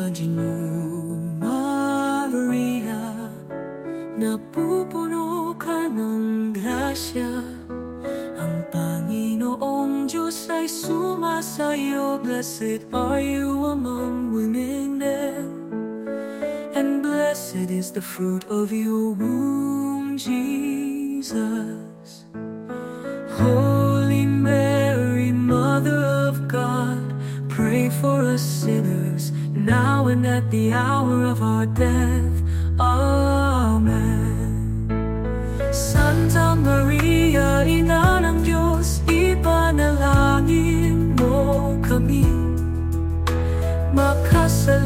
Aba Ginoong Maria Napupuno ka ng grasya Ang Panginoong Diyos ay sumasayo. Blessed are you among women And blessed is the fruit of your womb, Jesus. Holy us sinners, now and at the hour of our death. Amen. Santa Maria, Ina ng Diyos, ipanalangin mo kami. Makasal